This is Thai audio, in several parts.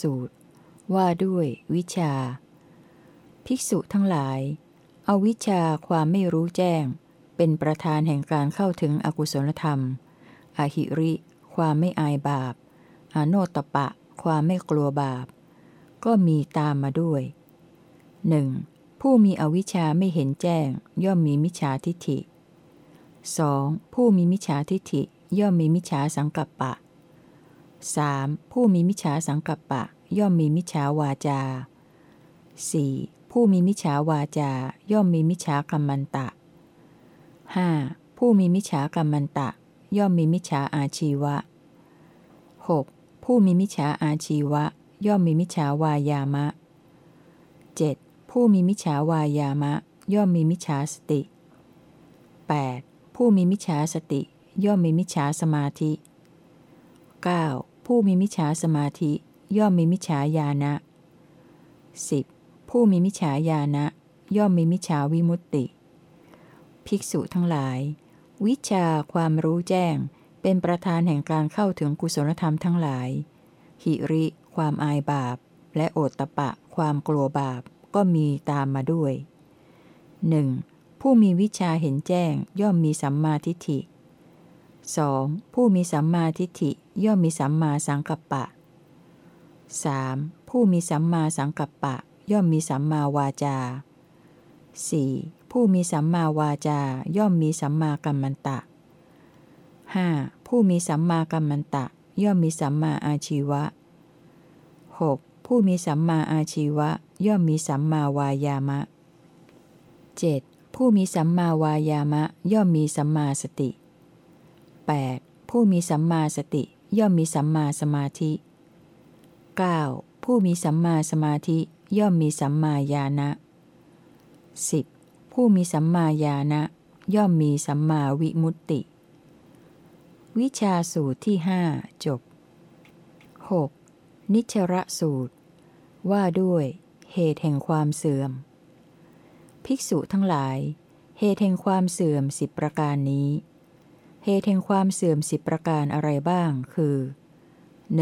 สูตร ว่าด้วยวิชา ภิกษุทั้งหลาย เอาวิชาความไม่รู้แจ้ง เป็นประธานแห่งการเข้าถึงอกุศลธรรม อหิริ ความไม่อายบาป อโนตปะ ความไม่กลัวบาป ก็มีตามมาด้วยหนึ่งผู้มีอวิชชาไม่เห็นแจ้ง ย่อมมีมิจฉาทิฏฐิ 2. ผู้มีมิจฉาทิฏฐิย่อมมีมิจฉาสังกัปปะ 3. ผู้มีมิจฉาสังกัปปะ ย่อมมีมิจฉาวาจา 4. ผู้มีมิจฉาวาจา ย่อมมีมิจฉากรรมันตะ 5. ผู้มีมิจฉากรรมันตะ ย่อมมีมิจฉาอาชีวะ 6. ผู้มีมิจฉาอาชีวะ ย่อมมีมิจฉาวายามะ 7. ผู้มีมิจฉาวายามะ ย่อมมีมิจฉาสติ 8. ผู้มีมิจฉาสติ ย่อมมีมิจฉาสมาธิ 9. ผู้มีมิจฉาสมาธิ ย่อมมีมิจฉาญาณะ 10. ผู้มีมิจฉาญาณะ ย่อมมีมิจฉาวิมุตติ ภิกษุทั้งหลาย วิชาความรู้แจ้ง เป็นประธานแห่งการเข้าถึงกุศลธรรมทั้งหลาย หิริ ความอายบาป และโอตตะปะ ความกลัวบาปก็มีตามมาด้วยหนึ่งผู้มีวิชาเห็นแจ้งย่อมมีสัมมาทิฏฐิ 2. ผู้มีสัมมาทิฏฐิย่อมมีสัมมาสังกัปปะ 3. ผู้มีสัมมาสังกัปปะ ย่อมมีสัมมาวาจา 4. ผู้มีสัมมาวาจา ย่อมมีสัมมากัมมันตะ 5. ผู้มีสัมมากัมมันตะ ย่อมมีสัมมาอาชีวะ 6. ผู้มีสัมมาอาชีวะ ย่อมมีสัมมาวายามะ 7. ผู้มีสัมมาวายามะ ย่อมมีสัมมาสติ 8. ผู้มีสัมมาสติย่อมมีสัมมาสมาธิ 9. ผู้มีสัมมาสมาธิย่อมมีสัมมาญาณะ 10. ผู้มีสัมมาญาณะ ย่อมมีสัมมาวิมุตติ วิชาสูตรที่หจบ 6. นิชระสูตร ว่าด้วยเหตุแห่งความเสื่อม ภิกษุทั้งหลาย เหตุแห่งความเสื่อมสิบประการนี้ เหตุแห่งความเสื่อมสิบประการอะไรบ้าง คือ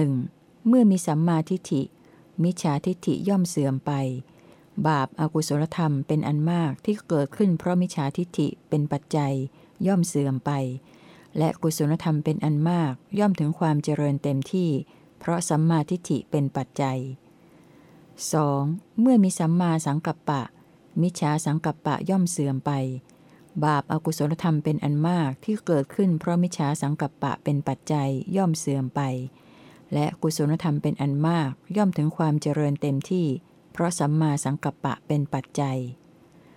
1. เมื่อมีสัมมาทิฏฐิ มิจฉาทิฏฐิย่อมเสื่อมไป บาปอากุศลธรรมเป็นอันมากที่เกิดขึ้นเพราะมิจฉาทิฏฐิเป็นปัจจัย ย่อมเสื่อมไป และกุศลธรรมเป็นอันมากย่อมถึงความเจริญเต็มที่ เพราะสัมมาทิฏฐิเป็นปัจจัย 2. เมื่อมีสัมมาสังกัปปะ มิจฉาสังกัปปะย่อมเสื่อมไป บาปอากุศลธรรมเป็นอันมากที่เกิดขึ้นเพราะมิจฉาสังกัปปะเป็นปัจจัยย่อมเสื่อมไป และกุศลธรรมเป็นอันมากย่อมถึงความเจริญเต็มที่ เพราะสัมมาสังกัปปะเป็นปัจจัย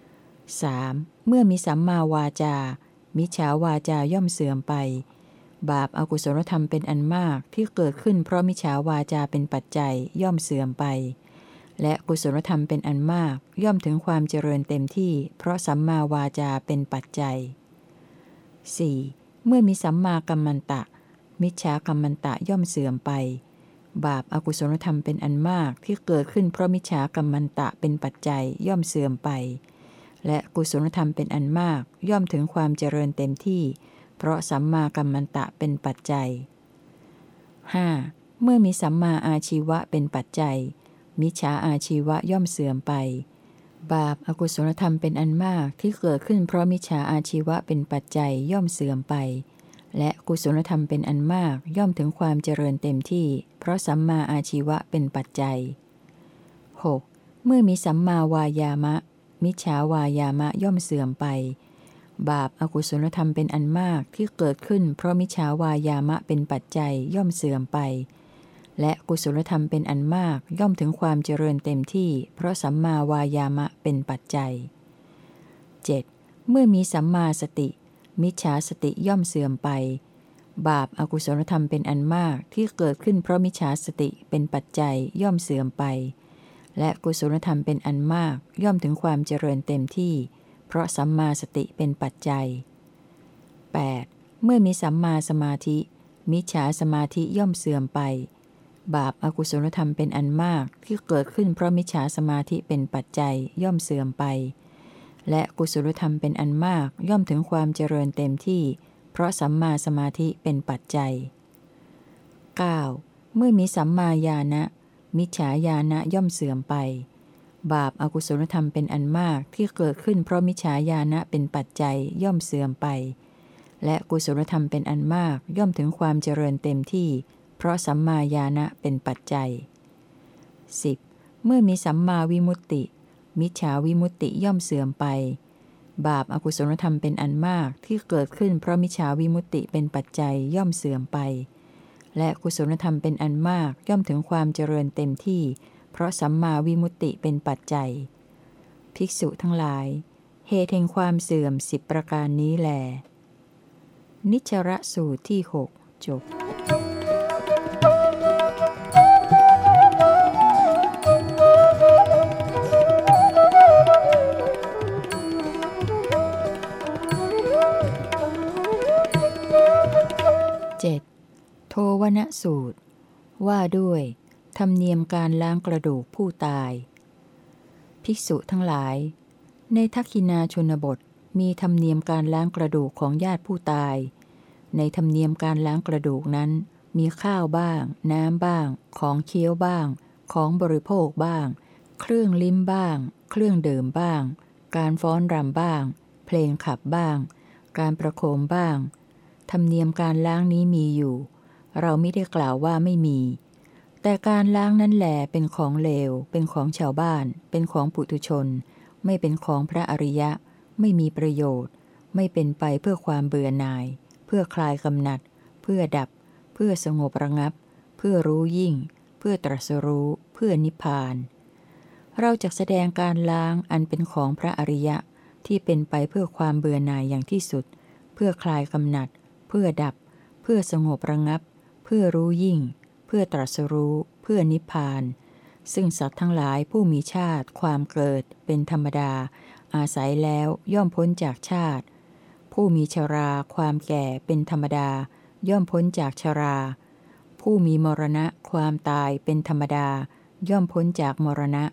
3. เมื่อมีสัมมาวาจา มิจฉาวาจาย่อมเสื่อมไป บาปอากุศลธรรมเป็นอันมากที่เกิดขึ้นเพราะมิจฉาวาจาเป็นปัจจัยย่อมเสื่อมไป และกุศลธรรมเป็นอันมากย่อมถึงความเจริญเต็มที่ เพราะสัมมาวาจาเป็นปัจจัย 4. เมื่อมีสัมมากัมมันตะ มิจฉากัมมันตะย่อมเสื่อมไป บาปอากุศลธรรมเป็นอันมากที่เกิดขึ้นเพราะมิจฉากัมมันตะเป็นปัจจัยย่อมเสื่อมไป และกุศลธรรมเป็นอันมากย่อมถึงความเจริญเต็มที่ เพราะสัมมากัมมันตะเป็นปัจจัย 5. เมื่อมีสัมมาอาชีวะเป็นปัจจัย มิจฉาอาชีวะย่อมเสื่อมไป บาปอากุศลธรรมเป็นอันมากที่เกิดขึ้นเพราะมิจฉาอาชีวะเป็นปัจจัยย่อมเสื่อมไป และกุศลธรรมเป็นอันมากย่อมถึงความเจริญเต็มที่ เพราะสัมมาอาชีวะเป็นปัจจัย 6. เมื่อมีสัมมาวายามะ มิจฉาวายามะย่อมเสื่อมไป บาปอากุศลธรรมเป็นอันมากที่เกิดขึ้น เพราะมิจฉาวายามะเป็นปัจจัยย่อมเสื่อมไป และกุศลธรรมเป็นอันมากย่อมถึงความเจริญเต็มที่ เพราะสัมมาวายามะเป็นปัจจัย 7. เมื่อมีสัมมาสติ มิจฉาสติย่อมเสื่อมไป บาปอากุศลธรรมเป็นอันมากที่เกิดขึ้นเพราะมิจฉาสติเป็นปัจจัยย่อมเสื่อมไป และกุศลธรรมเป็นอันมากย่อมถึงความเจริญเต็มที่ เพราะสัมมาสติเป็นปัจจัย 8. เมื่อมีสัมมาสมาธิ มิจฉาสมาธิย่อมเสื่อมไป บาปอากุศลธรรมเป็นอันมากที่เกิดขึ้นเพราะมิจฉาสมาธิเป็นปัจจัยย่อมเสื่อมไป และกุศลธรรมเป็นอันมากย่อมถึงความเจริญเต็มที่ เพราะสัมมาสมาธิเป็นปัจจัย 9. เมื่อมีสัมมาญาณะมิจฉาญาณะย่อมเสื่อมไป บาปอากุศลธรรมเป็นอันมากที่เกิดขึ้นเพราะมิจฉาญาณะเป็นปัจจัยย่อมเสื่อมไป และกุศลธรรมเป็นอันมากย่อมถึงความเจริญเต็มที่ เพราะสัมมาญาณะเป็นปัจจัย 10. เมื่อมีสัมมาวิมุตติ มิจฉาวิมุตติย่อมเสื่อมไป บาปอากุศลธรรมเป็นอันมากที่เกิดขึ้นเพราะมิจฉาวิมุตติเป็นปัจจัยย่อมเสื่อมไป และกุศลธรรมเป็นอันมากย่อมถึงความเจริญเต็มที่ เพราะสัมมาวิมุตติเป็นปัจจัย ภิกษุทั้งหลาย เหตุแห่งความเสื่อมสิบประการนี้แหลนิจระสูตรที่หกจบ 7. โทวนสูตร ว่าด้วย ธรรมเนียมการล้างกระดูกผู้ตาย ภิกษุทั้งหลาย ในทักขินาชนบทมีธรรมเนียมการล้างกระดูกของญาติผู้ตาย ในธรรมเนียมการล้างกระดูกนั้น มีข้าวบ้าง น้ำบ้าง ของเคี้ยวบ้าง ของบริโภคบ้าง เครื่องลิ้มบ้าง เครื่องเดิมบ้าง การฟ้อนรำบ้าง เพลงขับบ้าง การประโคมบ้าง ธรรมเนียมการล้างนี้มีอยู่ เราไม่ได้กล่าวว่าไม่มี แต่การล้างนั้นแหลเป็นของเลว เป็นของชาวบ้าน เป็นของปุถุชน ไม่เป็นของพระอริยะ ไม่มีประโยชน์ ไม่เป็นไปเพื่อความเบื่อหน่าย เพื่อคลายกำหนัด เพื่อดับ เพื่อสงบระงับ เพื่อรู้ยิ่ง เพื่อตรัสรู้ เพื่อนิพพาน เราจะแสดงการล้างอันเป็นของพระอริยะที่เป็นไปเพื่อความเบื่อหน่ายอย่างที่สุด เพื่อคลายกำหนัด เพื่อดับ เพื่อสงบระงับ เพื่อรู้ยิ่ง เพื่อตรัสรู้ เพื่อนิพพาน ซึ่งสัตว์ทั้งหลายผู้มีชาติ ความเกิด เป็นธรรมดา อาศัยแล้วย่อมพ้นจากชาติ ผู้มีชรา ความแก่เป็นธรรมดา ย่อมพ้นจากชรา ผู้มีมรณะ ความตายเป็นธรรมดา ย่อมพ้นจากมรณะ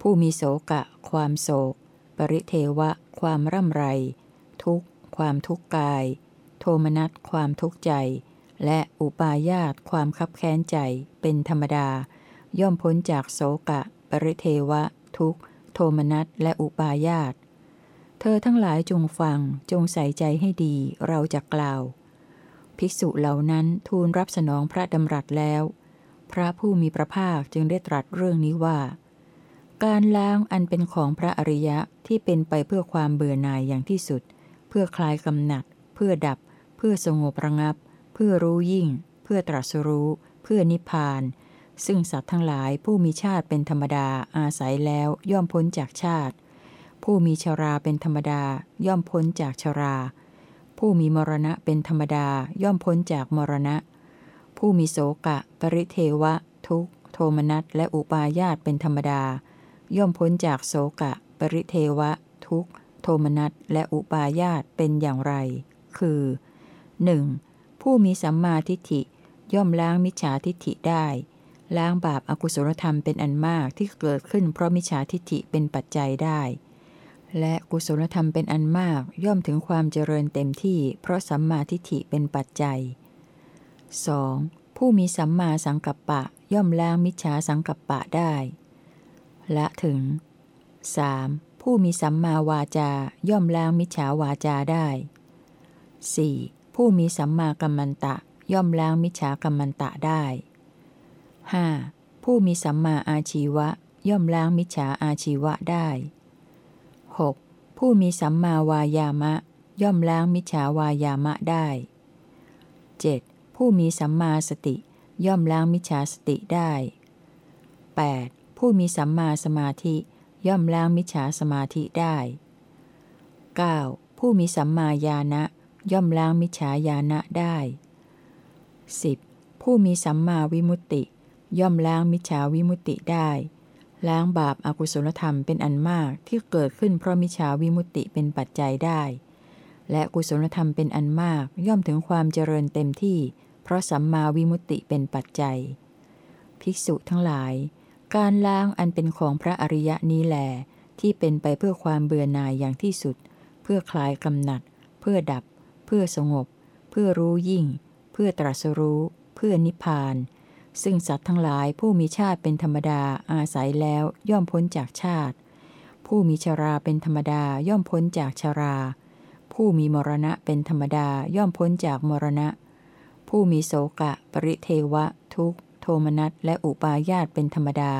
ผู้มีโศกะ ความโศก ปริเทวะ ความร่ำไร ทุกข์ ความทุกข์กาย โทมนัสความทุกข์ใจ และอุปาญาตความคับแค้นใจเป็นธรรมดา ย่อมพ้นจากโสกะ ปริเทวะ ทุกโทมนัสและอุปาญาตเธอทั้งหลายจงฟังจงใส่ใจให้ดีเราจะกล่าว ภิกษุเหล่านั้นทูลรับสนองพระดำรัสแล้ว พระผู้มีพระภาคจึงได้ตรัสเรื่องนี้ว่า การล้างอันเป็นของพระอริยะที่เป็นไปเพื่อความเบื่อหน่ายอย่างที่สุด เพื่อคลายกำหนัด เพื่อดับ เพื่อสงบระงับ เพื่อรู้ยิ่ง เพื่อตรัสรู้ เพื่อนิพพาน ซึ่งสัตว์ทั้งหลายผู้มีชาติเป็นธรรมดาอาศัยแล้วย่อมพ้นจากชาติ ผู้มีชราเป็นธรรมดาย่อมพ้นจากชรา ผู้มีมรณะเป็นธรรมดาย่อมพ้นจากมรณะ ผู้มีโสกะ ปริเทวะ ทุกโทมนัสและอุปาญาตเป็นธรรมดา ย่อมพ้นจากโสกะ ปริเทวะ ทุกโทมนัสและอุปาญาตเป็นอย่างไร คือ หนึ่งผู้มีสัมมาทิฏฐิย่อมล้างมิจฉาทิฏฐิได้ ล้างบาปอากุศลธรรมเป็นอันมากที่เกิดขึ้นเพราะมิจฉาทิฏฐิเป็นปัจจัยได้ และกุศลธรรมเป็นอันมากย่อมถึงความเจริญเต็มที่ เพราะสัมมาทิฏฐิเป็นปัจจัย 2. ผู้มีสัมมาสังกัปปะย่อมล้างมิจฉาสังกัปปะได้ ละถึง 3. ผู้มีสัมมาวาจาย่อมล้างมิจฉาวาจาได้ 4. ผู้มีสัมมากัมมันตะย่อมล้างมิจฉากัมมันตะได้ 5. ผู้มีสัมมาอาชีวะ ย่อมล้างมิจฉาอาชีวะได้ 6. ผู้มีสัมมาวายามะ ย่อมล้างมิจฉาวายามะได้ 7. ผู้มีสัมมาสติ ย่อมล้างมิจฉาสติได้ 8. ผู้มีสัมมาสมาธิ ย่อมล้างมิจฉาสมาธิได้ 9. ผู้มีสัมมาญาณะ ย่อมล้างมิจฉาญาณะได้ 10. ผู้มีสัมมาวิมุตติ ย่อมล้างมิจฉาวิมุตติได้ ล้างบาปอากุศลธรรมเป็นอันมากที่เกิดขึ้นเพราะมิจฉาวิมุตติเป็นปัจจัยได้ และกุศลธรรมเป็นอันมากย่อมถึงความเจริญเต็มที่ เพราะสัมมาวิมุตติเป็นปัจจัย ภิกษุทั้งหลาย การล้างอันเป็นของพระอริยะนี้แหลที่เป็นไปเพื่อความเบื่อหน่ายอย่างที่สุด เพื่อคลายกำหนัด เพื่อดับ พื่อสงบ เพื่อรู้ยิ่ง เพื่อตรัสรู้ เพื่อนิพพาน ซึ่งสัตว์ทั้งหลายผู้มีชาติเป็นธรรมดาอาศัยแล้วย่อมพ้นจากชาติ ผู้มีชราเป็นธรรมดาย่อมพ้นจากชรา ผู้มีมรณะเป็นธรรมดาย่อมพ้นจากมรณะ ผู้มีโสกะ ปริเทวะ ทุกโทมนัสและอุปาญาตเป็นธรรมดา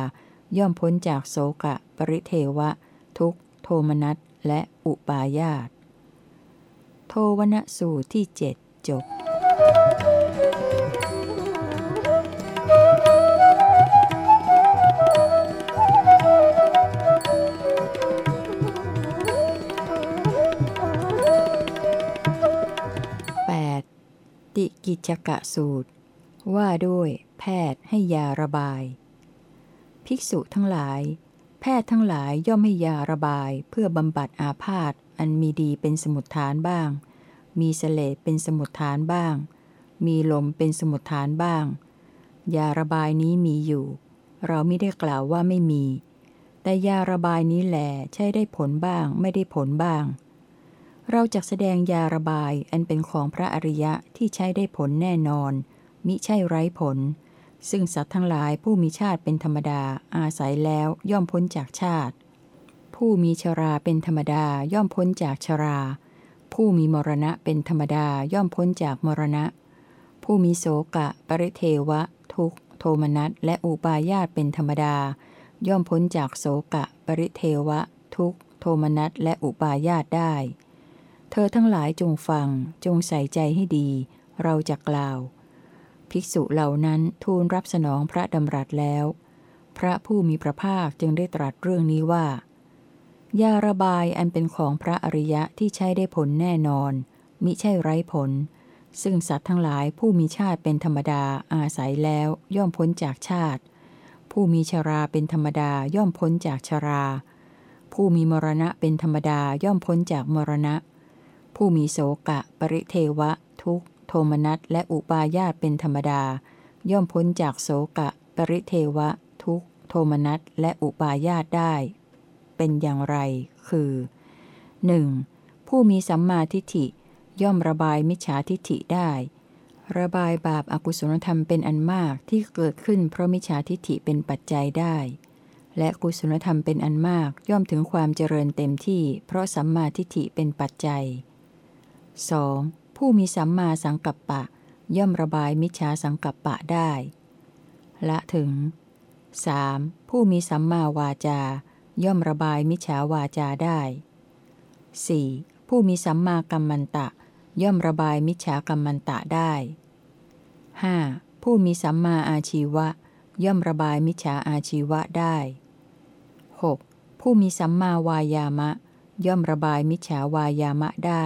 ย่อมพ้นจากโสกะ ปริเทวะ ทุกโทมนัสและอุปาญาต โทวณสูตรที่เจ็ดจบติกิจกะสูตร ว่าด้วยแพทย์ให้ยาระบาย ภิกษุทั้งหลาย แพทย์ทั้งหลายย่อมให้ยาระบายเพื่อบำบัดอาพาธ อันมีดีเป็นสมุดฐานบ้าง มีเสลดเป็นสมุดฐานบ้าง มีลมเป็นสมุดฐานบ้าง ยาระบายนี้มีอยู่ เราไม่ได้กล่าวว่าไม่มี แต่ยาระบายนี้แหลใช่ได้ผลบ้าง ไม่ได้ผลบ้าง เราจะแสดงยาระบายอันเป็นของพระอริยะที่ใช้ได้ผลแน่นอน มิใช่ไร้ผล ซึ่งสัตว์ทั้งหลายผู้มีชาติเป็นธรรมดาอาศัยแล้วย่อมพ้นจากชาติ ผู้มีชราเป็นธรรมดาย่อมพ้นจากชรา ผู้มีมรณะเป็นธรรมดาย่อมพ้นจากมรณะ ผู้มีโสกะ ปริเทวะ ทุกโทมนัสและอุปาญาตเป็นธรรมดา ย่อมพ้นจากโสกะ ปริเทวะ ทุกโทมนัสและอุปาญาตได้ เธอทั้งหลายจงฟังจงใส่ใจให้ดี เราจะกล่าว ภิกษุเหล่านั้นทูลรับสนองพระดำรัสแล้ว พระผู้มีพระภาคจึงได้ตรัสเรื่องนี้ว่า ยาระบายอันเป็นของพระอริยะที่ใช้ได้ผลแน่นอน มิใช่ไร้ผล ซึ่งสัตว์ทั้งหลายผู้มีชาติเป็นธรรมดาอาศัยแล้วย่อมพ้นจากชาติ ผู้มีชราเป็นธรรมดาย่อมพ้นจากชรา ผู้มีมรณะเป็นธรรมดาย่อมพ้นจากมรณะ ผู้มีโสกะ ปริเทวะ ทุกโทมนัสและอุปาญาตเป็นธรรมดา ย่อมพ้นจากโสกะ ปริเทวะ ทุกโทมนัสและอุปาญาตได้ เป็นอย่างไร คือ 1. ผู้มีสัมมาทิฏฐิ ย่อมระบายมิจฉาทิฏฐิได้ ระบายบาปอากุศลธรรมเป็นอันมากที่เกิดขึ้นเพราะมิจฉาทิฏฐิเป็นปัจจัยได้ และกุศลธรรมเป็นอันมากย่อมถึงความเจริญเต็มที่ เพราะสัมมาทิฏฐิเป็นปัจจัย 2. ผู้มีสัมมาสังกัปปะ ย่อมระบายมิจฉาสังกัปปะได้ ละถึง 3. ผู้มีสัมมาวาจา ย่อมระบายมิจฉาวาจาได้ 4. ผู้มีสัมมากัมมันตะ ย่อมระบายมิจฉากัมมันตะได้ 5. ผู้มีสัมมาอาชีวะ ย่อมระบายมิจฉาอาชีวะได้ 6. ผู้มีสัมมาวายามะ ย่อมระบายมิจฉาวายามะได้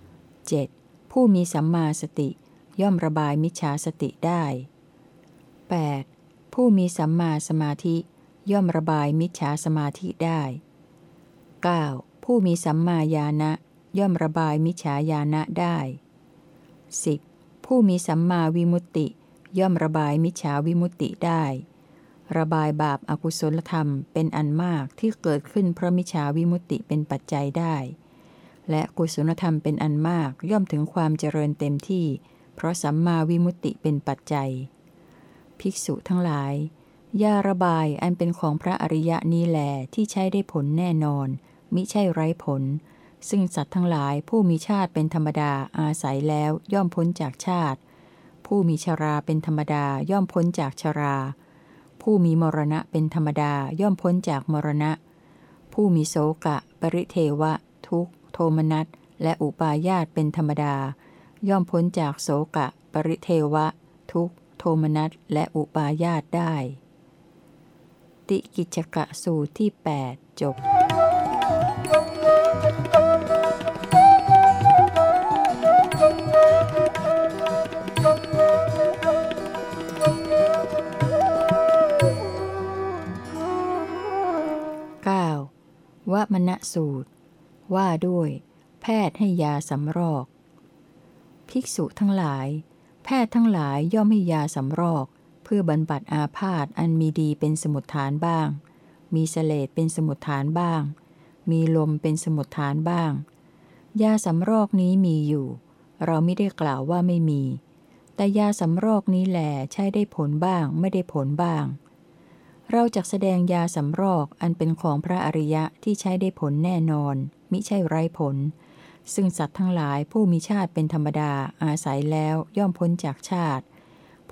7. ผู้มีสัมมาสติ ย่อมระบายมิจฉาสติได้ 8. ผู้มีสัมมาสมาธิ ย่อมระบายมิจฉาสมาธิได้ 9. ผู้มีสัมมาญาณะย่อมระบายมิจฉาญาณะได้ 10. ผู้มีสัมมาวิมุตติ ย่อมระบายมิจฉาวิมุตติได้ ระบายบาปอากุศลธรรมเป็นอันมากที่เกิดขึ้นเพราะมิจฉาวิมุตติเป็นปัจจัยได้ และกุศลธรรมเป็นอันมากย่อมถึงความเจริญเต็มที่ เพราะสัมมาวิมุตติเป็นปัจจัย ภิกษุทั้งหลาย ยาระบายอันเป็นของพระอริยะนี้แหลที่ใช้ได้ผลแน่นอน มิใช่ไร้ผล ซึ่งสัตว์ทั้งหลายผู้มีชาติเป็นธรรมดาอาศัยแล้วย่อมพ้นจากชาติ ผู้มีชราเป็นธรรมดาย่อมพ้นจากชรา ผู้มีมรณะเป็นธรรมดาย่อมพ้นจากมรณะ ผู้มีโสกะ ปริเทวะ ทุกโทมนัสและอุปาญาตเป็นธรรมดา ย่อมพ้นจากโสกะ ปริเทวะ ทุกโทมนัสและอุปาญาตได้ ติกิจกะสูตรที่ 8 จบวมณสูตร ว่าด้วย แพทย์ให้ยาสำรอก ภิกษุทั้งหลาย แพทย์ทั้งหลายย่อมให้ยาสำรอก เพื่อบรรบัดอาพาธอันมีดีเป็นสมุดฐานบ้าง มีเสลดเป็นสมุดฐานบ้าง มีลมเป็นสมุดฐานบ้าง ยาสำรอกนี้มีอยู่ เราไม่ได้กล่าวว่าไม่มี แต่ยาสำรอกนี้แหลใช้ได้ผลบ้างไม่ได้ผลบ้าง เราจะแสดงยาสำรอกอันเป็นของพระอริยะที่ใช้ได้ผลแน่นอน มิใช่ไร้ผล ซึ่งสัตว์ทั้งหลายผู้มีชาติเป็นธรรมดาอาศัยแล้วย่อมพ้นจากชาติ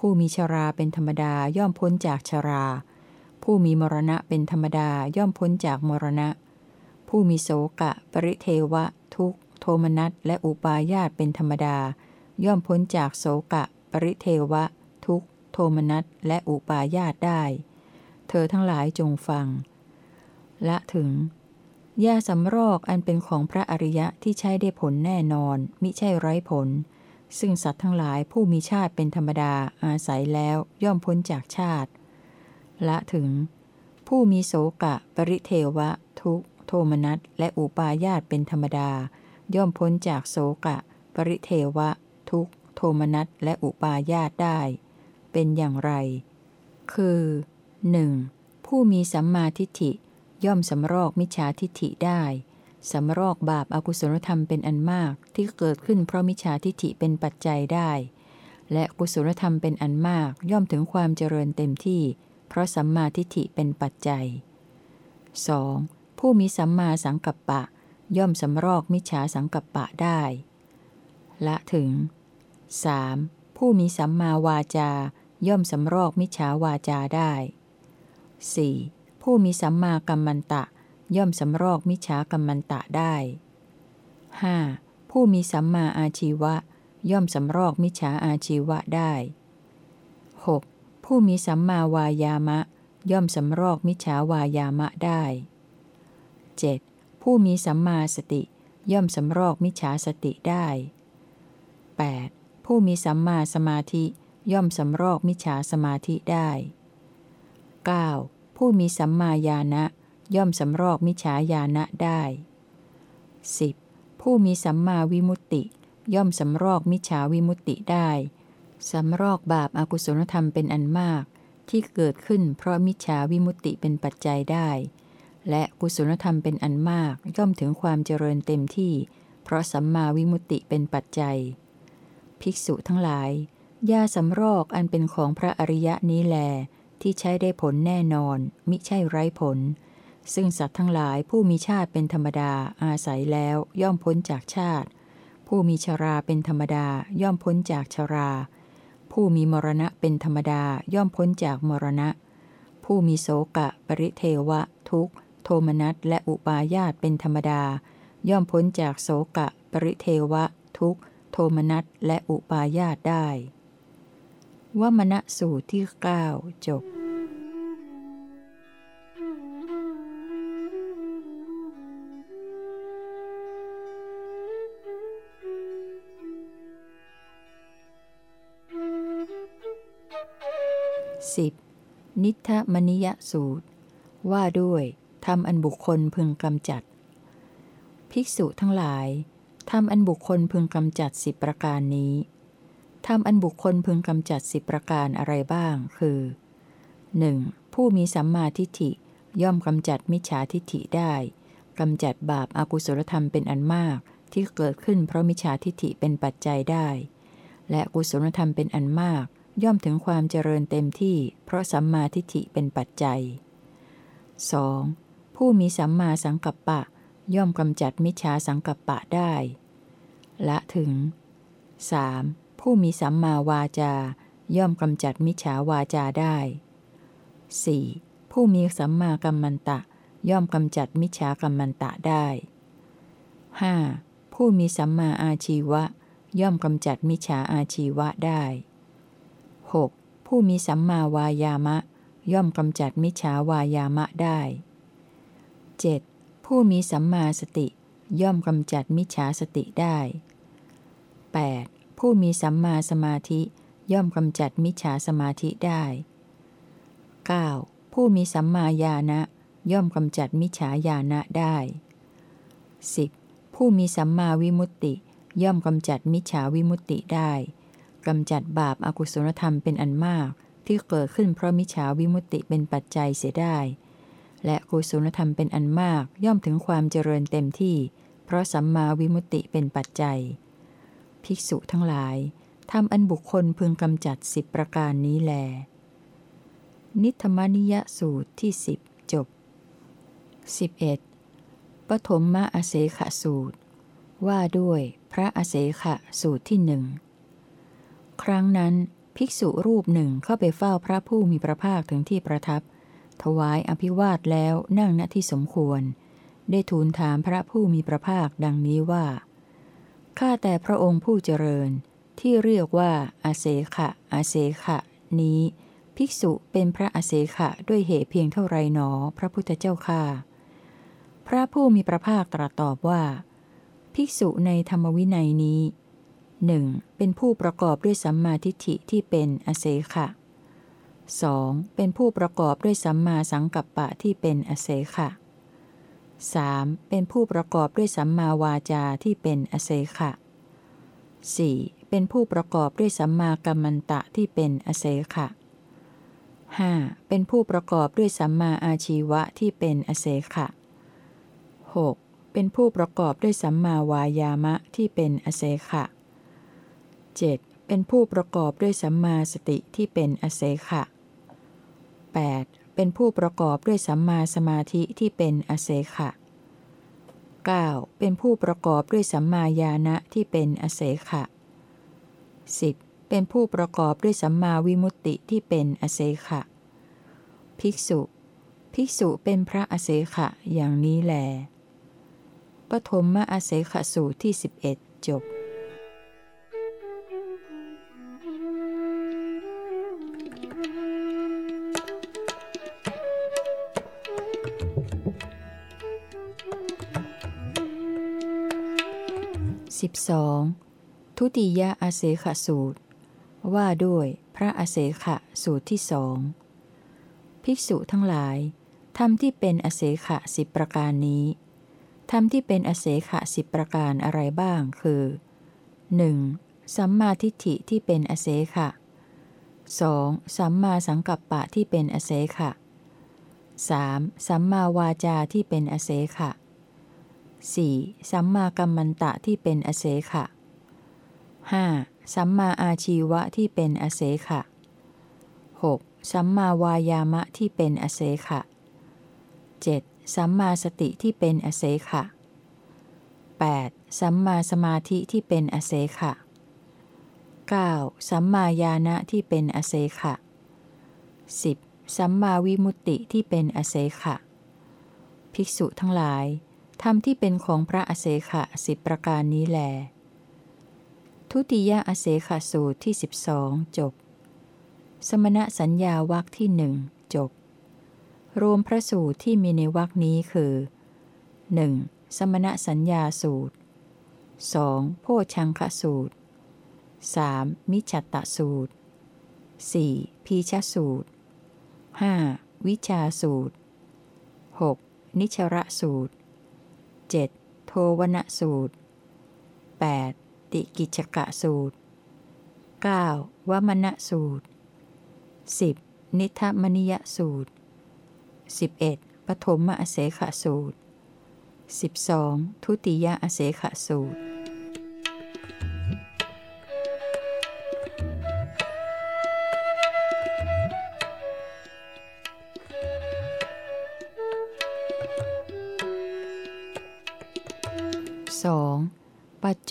ผู้มีชราเป็นธรรมดาย่อมพ้นจากชรา ผู้มีมรณะเป็นธรรมดาย่อมพ้นจากมรณะ ผู้มีโสกะ ปริเทวะ ทุกโทมนัสและอุปาญาตเป็นธรรมดา ย่อมพ้นจากโสกะ ปริเทวะ ทุกโทมนัสและอุปาญาตได้ เธอทั้งหลายจงฟัง ละถึงยาสำรอกอันเป็นของพระอริยะที่ใช้ได้ผลแน่นอน มิใช่ไร้ผล ซึ่งสัตว์ทั้งหลายผู้มีชาติเป็นธรรมดาอาศัยแล้วย่อมพ้นจากชาติ ละถึง ผู้มีโสกะ ปริเทวะ ทุกโทมนัสและอุปาญาตเป็นธรรมดา ย่อมพ้นจากโสกะ ปริเทวะ ทุกโทมนัสและอุปาญาตได้ เป็นอย่างไร คือ 1. ผู้มีสัมมาทิฏฐิย่อมสำรอกมิจฉาทิฏฐิได้ สำรอกบาปอากุศลธรรมเป็นอันมากที่เกิดขึ้นเพราะมิจฉาทิฏฐิเป็นปัจจัยได้ และกุศลธรรมเป็นอันมากย่อมถึงความเจริญเต็มที่ เพราะสัมมาทิฏฐิเป็นปัจจัย 2. ผู้มีสัมมาสังกัปปะ ย่อมสำรอกมิจฉาสังกัปปะได้ ละถึง 3. ผู้มีสัมมาวาจา ย่อมสำรอกมิจฉาวาจาได้ 4. ผู้มีสัมมากัมมันตะ ย่อมสำรอกมิจฉากัมมันตะได้ 5. ผู้มีสัมมาอาชีวะ ย่อมสำรอกมิจฉาอาชีวะได้ 6. ผู้มีสัมมาวายามะ ย่อมสำรอกมิจฉาวายามะได้ 7. ผู้มีสัมมาสติ ย่อมสำรอกมิจฉาสติได้ 8. ผู้มีสัมมาสมาธิ ย่อมสำรอกมิจฉาสมาธิได้ 9. ผู้มีสัมมาญาณะ ย่อมสำรอกมิจฉาญาณะได้ 10. ผู้มีสัมมาวิมุตติย่อมสำรอกมิจฉาวิมุตติได้ สำรอกบาปอากุศลธรรมเป็นอันมาก ที่เกิดขึ้นเพราะมิจฉาวิมุตติเป็นปัจจัยได้ และกุศลธรรมเป็นอันมากย่อมถึงความเจริญเต็มที่ เพราะสัมมาวิมุตติเป็นปัจจัย ภิกษุทั้งหลายยาสำรอกอันเป็นของพระอริยะนี้แล ที่ใช้ได้ผลแน่นอน มิใช่ไร้ผล ซึ่งสัตว์ทั้งหลายผู้มีชาติเป็นธรรมดาอาศัยแล้วย่อมพ้นจากชาติ ผู้มีชราเป็นธรรมดาย่อมพ้นจากชรา ผู้มีมรณะเป็นธรรมดาย่อมพ้นจากมรณะ ผู้มีโสกะ ปริเทวะ ทุกโทมนัสและอุปาญาตเป็นธรรมดา ย่อมพ้นจากโสกะ ปริเทวะ ทุกโทมนัสและอุปาญาตได้ว่ามณสูตรที่ 9 จบ สิบนิทมนิยสูตร ว่าด้วยทำอันบุคคลพึงกำจัด ภิกษุทั้งหลายทำอันบุคคลพึงกำจัดสิบประการนี้ทำอันบุคคลพึงกำจัดสิบประการอะไรบ้าง คือ 1. ผู้มีสัมมาทิฏฐิย่อมกำจัดมิจฉาทิฏฐิได้กำจัดบาปอากุศลธรรมเป็นอันมากที่เกิดขึ้นเพราะมิจฉาทิฏฐิเป็นปัจจัยได้ และกุศลธรรมเป็นอันมาก ย่อมถึงความเจริญเต็มที่ เพราะสัมมาทิฏฐิเป็นปัจจัย 2. ผู้มีสัมมาสังกัปปะ ย่อมกำจัดมิจฉาสังกัปปะได้ ละถึง 3. ผู้มีสัมมาวาจา ย่อมกำจัดมิจฉาวาจาได้ 4. ผู้มีสัมมากัมมันตะ ย่อมกำจัดมิจฉากัมมันตะได้ 5. ผู้มีสัมมาอาชีวะ ย่อมกำจัดมิจฉาอาชีวะได้ 6. ผู้มีสัมมาวายามะ ย่อมกำจัดมิจฉาวายามะได้ 7. ผู้มีสัมมาสติ ย่อมกำจัดมิจฉาสติได้ 8. ผู้มีสัมมาสมาธิ ย่อมกำจัดมิจฉาสมาธิได้ 9. ผู้มีสัมมาญาณะ ย่อมกำจัดมิจฉาญาณะได้ 10. ผู้มีสัมมาวิมุตติ ย่อมกำจัดมิจฉาวิมุตติได้ กำจัดบาปอากุศลธรรมเป็นอันมากที่เกิดขึ้นเพราะมิจฉาวิมุตติเป็นปัจจัยเสียได้ และกุศลธรรมเป็นอันมากย่อมถึงความเจริญเต็มที่ เพราะสัมมาวิมุตติเป็นปัจจัย ภิกษุทั้งหลายทำอันบุคคลพึงกำจัดสิบประการนี้แล นิธรรมนิยสูตรที่สิบจบ 11. ปฐมมะอเสขสูตร ว่าด้วยพระอเสขสูตรที่หนึ่ง ครั้งนั้นภิกษุรูปหนึ่งเข้าไปเฝ้าพระผู้มีพระภาคถึงที่ประทับ ถวายอภิวาทแล้วนั่งณที่สมควร ได้ทูลถามพระผู้มีพระภาคดังนี้ว่า ข้าแต่พระองค์ผู้เจริญ ที่เรียกว่าอาเสขะอาเสขะ นี้ ภิกษุเป็นพระอาเสขะด้วยเหตุเพียงเท่าไรหนอ พระพุทธเจ้าข้าพระผู้มีพระภาคตรัสตอบว่า ภิกษุในธรรมวินัยนี้ หนึ่งเป็นผู้ประกอบด้วยสัมมาทิฏฐิที่เป็นอาเสขะ 2. เป็นผู้ประกอบด้วยสัมมาสังกัปปะที่เป็นอาเสขะ 3. เป็นผู้ประกอบด้วยสัมมาวาจาที่เป็นอาเสขะ 4. เป็นผู้ประกอบด้วยสัมมากัมมันตะที่เป็นอาเสขะ 5. เป็นผู้ประกอบด้วยสัมมาอาชีวะที่เป็นอาเสขะ 6. เป็นผู้ประกอบด้วยสัมมาวายามะที่เป็นอาเสขะ 7. เป็นผู้ประกอบด้วยสัมมาสติที่เป็นอเสขะ 8. เป็นผู้ประกอบด้วยสัมมาสมาธิที่เป็นอเสขะ 9. เป็นผู้ประกอบด้วยสัมมาญาณะที่เป็นอเสขะ 10. เป็นผู้ประกอบด้วยสัมมาวิมุตติที่เป็นอเสขะ ภิกษุ ภิกษุเป็นพระอเสขะอย่างนี้แล ปฐมมอาเสขสูตรที่ 11 จบ 12. ทุติยอาเสขสูตร ว่าด้วยพระอาเสขสูตรที่สองภิกษุทั้งหลายธรรมที่เป็นอาเสขสิบประการนี้ธรรมที่เป็นอาเสขสิบประการอะไรบ้างคือ 1. สัมมาทิฏฐิที่เป็นอาเสขะ 2. สัมมาสังกัปปะที่เป็นอาเสขะ 3. สัมมาวาจาที่เป็นอาเสขะ 4. สัมมากัมมันตะที่เป็นอเสขะ 5. สัมมาอาชีวะที่เป็นอเสขะ 6. สัมมาวายามะที่เป็นอเสขะ 7. สัมมาสติที่เป็นอเสขะ 8. สัมมาสมาธิที่เป็นอเสขะ 9. สัมมาญาณะที่เป็นอเสขะ 10. สัมมาวิมุตติที่เป็นอเสขะ ภิกษุทั้งหลาย ธรรมที่เป็นของพระอเสขะสิบประการนี้แล ทุติยอเสขสูตรที่สิบสองจบ สมณสัญญาวักที่หนึ่งจบ รวมพระสูตรที่มีในวักนี้คือ 1. สมณสัญญาสูตร 2. โพชังคสูตร 3. มิจัตตสูตร 4. พีชสูตร 5. วิชาสูตร 6. นิชระสูตร 7. โทวณสูตร 8. ติกิจกะสูตร 9. วมณสูตร 10. นิทมนิยสูตร 11. ปฐมอเสขสูตร 12. ทุติยอเสขสูตร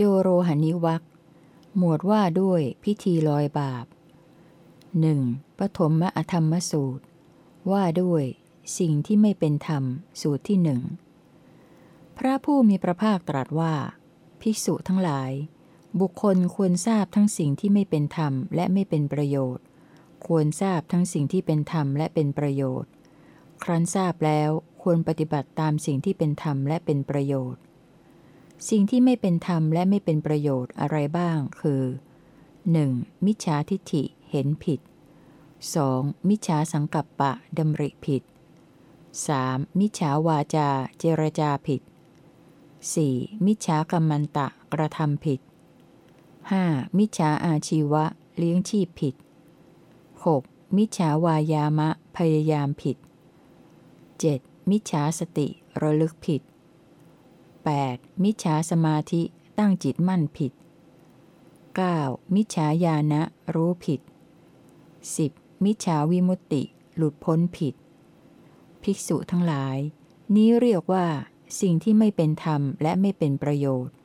จโจโรหณิวักหมวดว่าด้วยพิธีลอยบาปหนึ่งปฐมอธรรมสูตร ว่าด้วยสิ่งที่ไม่เป็นธรรมสูตรที่หนึ่งพระผู้มีพระภาคตรัสว่า ภิกษุทั้งหลาย บุคคลควรทราบทั้งสิ่งที่ไม่เป็นธรรมและไม่เป็นประโยชน์ ควรทราบทั้งสิ่งที่เป็นธรรมและเป็นประโยชน์ ครั้นทราบแล้วควรปฏิบัติตามสิ่งที่เป็นธรรมและเป็นประโยชน์ สิ่งที่ไม่เป็นธรรมและไม่เป็นประโยชน์อะไรบ้าง คือ 1. มิจฉาทิฏฐิเห็นผิด 2. มิจฉาสังกัปปะดำริผิด 3. มิจฉาวาจาเจรจาผิด 4. มิจฉากรรมันตะกระทำผิด 5. มิจฉาอาชีวะเลี้ยงชีพผิด 6. มิจฉาวายามะพยายามผิด 7. มิจฉาสติระลึกผิด 8. มิจฉาสมาธิตั้งจิตมั่นผิด 9. มิจฉาญาณะรู้ผิด 10. มิจฉาวิมุตติ หลุดพ้นผิด ภิกษุทั้งหลาย นี้เรียกว่า สิ่งที่ไม่เป็นธรรมและไม่เป็นประโยชน์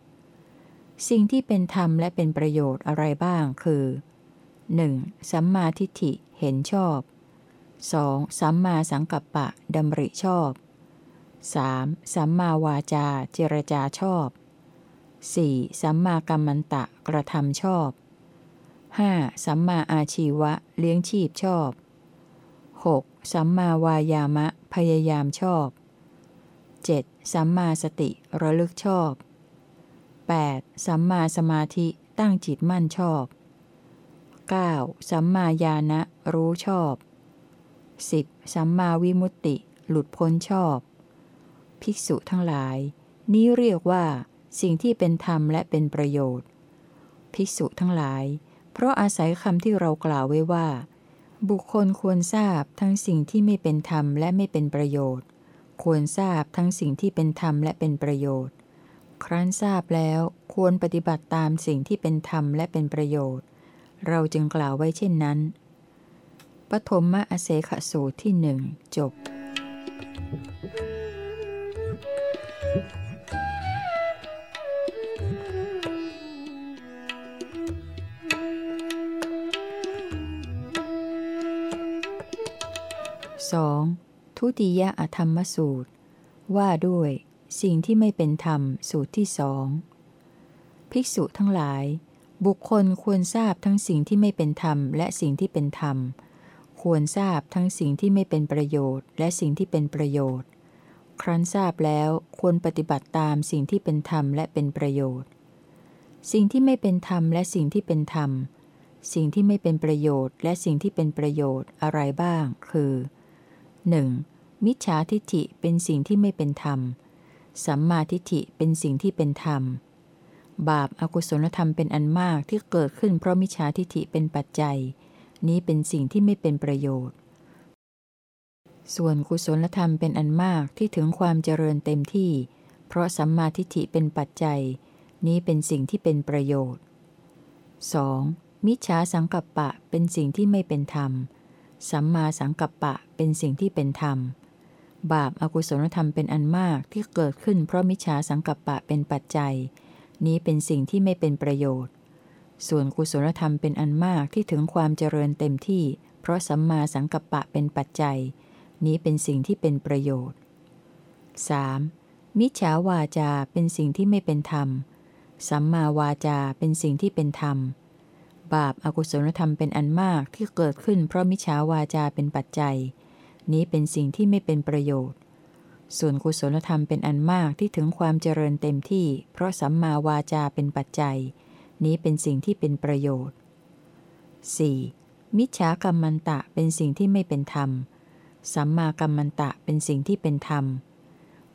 สิ่งที่เป็นธรรมและเป็นประโยชน์อะไรบ้างคือ 1. สัมมาทิฏฐิเห็นชอบ 2. สัมมาสังกัปปะดำริชอบ 3. สัมมาวาจาเจรจาชอบ 4. สัมมากัมมันตะกระทำชอบ 5. สัมมาอาชีวะเลี้ยงชีพชอบ 6. สัมมาวายามะพยายามชอบ 7. สัมมาสติระลึกชอบ 8. สัมมาสมาธิตั้งจิตมั่นชอบ 9. สัมมาญาณะรู้ชอบ 10. สัมมาวิมุตติ หลุดพ้นชอบ ภิกษุทั้งหลาย นี้เรียกว่า สิ่งที่เป็นธรรมและเป็นประโยชน์ ภิกษุทั้งหลาย เพราะอาศัยคำที่เรากล่าวไว้ว่า บุคคลควรทราบทั้งสิ่งที่ไม่เป็นธรรมและไม่เป็นประโยชน์ ควรทราบทั้งสิ่งที่เป็นธรรมและเป็นประโยชน์ ครั้นทราบแล้วควรปฏิบัติตามสิ่งที่เป็นธรรมและเป็นประโยชน์ เราจึงกล่าวไว้เช่นนั้นปฐมมะอเสขสูตรที่หนึ่งจบ 2. ทุติยอธรรมสูตร ว่าด้วย สิ่งที่ไม่เป็นธรรมสูตรที่สองภิกษุทั้งหลาย บุคคลควรทราบทั้งสิ่งที่ไม่เป็นธรรม และสิ่งที่เป็นธรรม ควรทราบทั้งสิ่งที่ไม่เป็นประโยชน์ และสิ่งที่เป็นประโยชน์ ครั้นทราบแล้วควรปฏิบัติตามสิ่งที่เป็นธรรมและเป็นประโยชน์ สิ่งที่ไม่เป็นธรรมและสิ่งที่เป็นธรรม สิ่งที่ไม่เป็นประโยชน์ และสิ่งที่เป็นประโยชน์อะไรบ้าง คือ 1. มิจฉาทิฏฐิเป็นสิ่งที่ไม่เป็นธรรม สัมมาทิฏฐิเป็นสิ่งที่เป็นธรรม บาปอากุศลธรรมเป็นอันมากที่เกิดขึ้นเพราะมิจฉาทิฏฐิเป็นปัจจัย นี้เป็นสิ่งที่ไม่เป็นประโยชน์ ส่วนกุศลธรรมเป็นอันมากที่ถึงความเจริญเต็มที่ เพราะสัมมาทิฏฐิเป็นปัจจัย นี้เป็นสิ่งที่เป็นประโยชน์ 2. มิจฉาสังกัปปะเป็นสิ่งที่ไม่เป็นธรรม สัมมาสังกัปปะเป็นสิ่งที่เป็นธรรม บาปอากุศลธรรมเป็นอันมากที่เกิดขึ้นเพราะมิจฉาสังกัปปะเป็นปัจจัย นี้เป็นสิ่งที่ไม่เป็นประโยชน์ ส่วนกุศลธรรมเป็นอันมากที่ถึงความเจริญเต็มที่ เพราะสัมมาสังกัปปะเป็นปัจจัย นี้เป็นสิ่งที่เป็นประโยชน์ 3. มิจฉาวาจาเป็นสิ่งที่ไม่เป็นธรรม สัมมาวาจาเป็นสิ่งที่เป็นธรรม บาปอากุศลธรรมเป็นอันมากที่เกิดขึ้นเพราะมิจฉาวาจาเป็นปัจจัย นี้เป็นสิ่งที่ไม่เป็นประโยชน์ ส่วนกุศลธรรมเป็นอันมากที่ถึงความเจริญเต็มที่ เพราะสัมมาวาจาเป็นปัจจัย นี้เป็นสิ่งที่เป็นประโยชน์ 4. มิจฉากรรมันตะเป็นสิ่งที่ไม่เป็นธรรม สัมมากัมมันตะเป็นสิ่งที่เป็นธรรม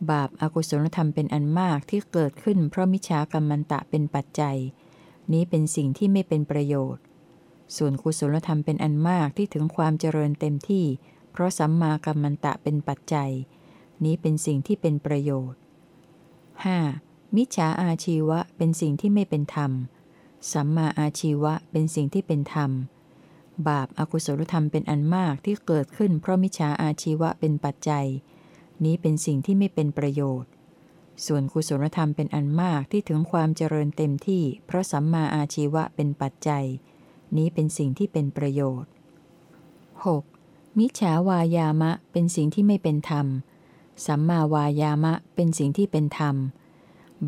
บาปอากุศลธรรมเป็นอันมากที่เกิดขึ้นเพราะมิจฉากรรมันตะเป็นปัจจัย นี้เป็นสิ่งที่ไม่เป็นประโยชน์ ส่วนกุศลธรรมเป็นอันมากที่ถึงความเจริญเต็มที่ เพราะสัมมากัมมันตะเป็นปัจจัย นี้เป็นสิ่งที่เป็นประโยชน์ 5. มิจฉาอาชีวะเป็นสิ่งที่ไม่เป็นธรรม สัมมาอาชีวะเป็นสิ่งที่เป็นธรรม บาปอากุศลธรรมเป็นอันมากที่เกิดขึ้นเพราะมิจฉาอาชีวะเป็นปัจจัย นี้เป็นสิ่งที่ไม่เป็นประโยชน์ ส่วนกุศลธรรมเป็นอันมากที่ถึงความเจริญเต็มที่ เพราะสัมมาอาชีวะเป็นปัจจัย นี้เป็นสิ่งที่เป็นประโยชน์ 6. มิจฉาวายามะเป็นสิ่งที่ไม่เป็นธรรม สัมมาวายามะเป็นสิ่งที่เป็นธรรม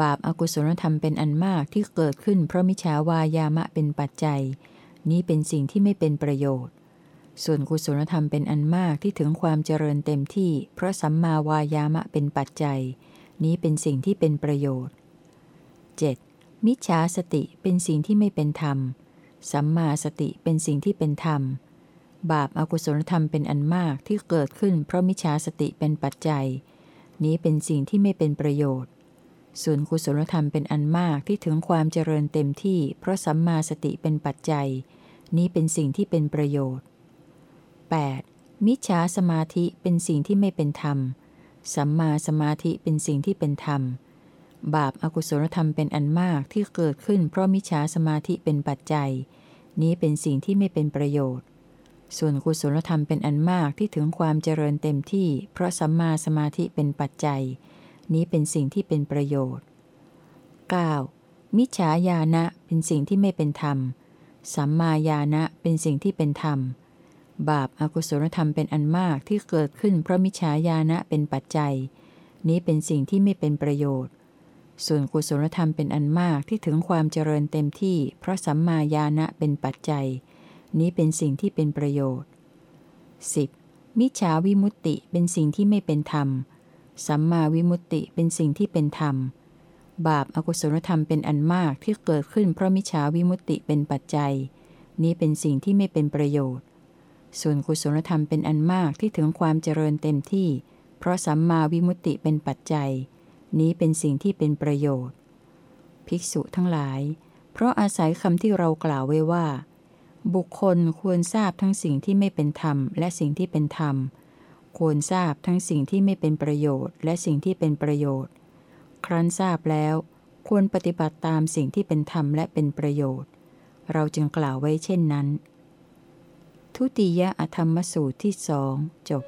บาปอากุศลธรรมเป็นอันมากที่เกิดขึ้น เพราะมิจฉาวายามะเป็นปัจจัย นี้เป็นสิ่งที่ไม่เป็นประโยชน์ ส่วนกุศลธรรมเป็นอันมากที่ถึงความเจริญเต็มที่ เพราะสัมมาวายามะเป็นปัจจัย นี้เป็นสิ่งที่เป็นประโยชน์ 7. มิจฉาสติเป็นสิ่งที่ไม่เป็นธรรม สัมมาสติเป็นสิ่งที่เป็นธรรม บาปอากุศลธรรมเป็นอันมากที่เกิดขึ้นเพราะมิจฉาสติเป็นปัจจัย นี้เป็นสิ่งที่ไม่เป็นประโยชน์ ส่วนกุศลธรรมเป็นอันมากที่ถึงความเจริญเต็มที่ เพราะสัมมาสติเป็นปัจจัย นี้เป็นสิ่งที่เป็นประโยชน์ 8. มิจฉาสมาธิเป็นสิ่งที่ไม่เป็นธรรม สัมมาสมาธิเป็นสิ่งที่เป็นธรรม บาปอากุศลธรรมเป็นอันมากที่เกิดขึ้นเพราะมิจฉาสมาธิเป็นปัจจัย นี้เป็นสิ่งที่ไม่เป็นประโยชน์ ส่วนกุศลธรรมเป็นอันมากที่ถึงความเจริญเต็มที่ เพราะสัมมาสมาธิเป็นปัจจัย นี้เป็นสิ่งที่เป็นประโยชน์ 9. มิจฉาญาณะเป็นสิ่งที่ไม่เป็นธรรม สัมมาญาณะเป็นสิ่งที่เป็นธรรม บาปอากุศลธรรมเป็นอันมากที่เกิดขึ้นเพราะมิจฉาญาณะเป็นปัจจัย นี้เป็นสิ่งที่ไม่เป็นประโยชน์ ส่วนกุศลธรรมเป็นอันมากที่ถึงความเจริญเต็มที่ เพราะสัมมาญาณะเป็นปัจจัย นี้เป็นสิ่งที่เป็นประโยชน์ 10. มิจฉาวิมุตติเป็นสิ่งที่ไม่เป็นธรรม สัมมาวิมุตติเป็นสิ่งที่เป็นธรรม บาปอากุศลธรรมเป็นอันมากที่เกิดขึ้นเพราะมิจฉาวิมุตติเป็นปัจจัย นี้เป็นสิ่งที่ไม่เป็นประโยชน์ ส่วนกุศลธรรมเป็นอันมากที่ถึงความเจริญเต็มที่ เพราะสัมมาวิมุตติเป็นปัจจัย นี้เป็นสิ่งที่เป็นประโยชน์ ภิกษุทั้งหลาย เพราะอาศัยคำที่เรากล่าวไว้ว่า บุคคลควรทราบทั้งสิ่งที่ไม่เป็นธรรม และสิ่งที่เป็นธรรม ควรทราบทั้งสิ่งที่ไม่เป็นประโยชน์ และสิ่งที่เป็นประโยชน์ ครั้นทราบแล้ว ควรปฏิบัติตามสิ่งที่เป็นธรรมและเป็นประโยชน์ เราจึงกล่าวไว้เช่นนั้น ทุติยอธรรมสูตรที่สองจบ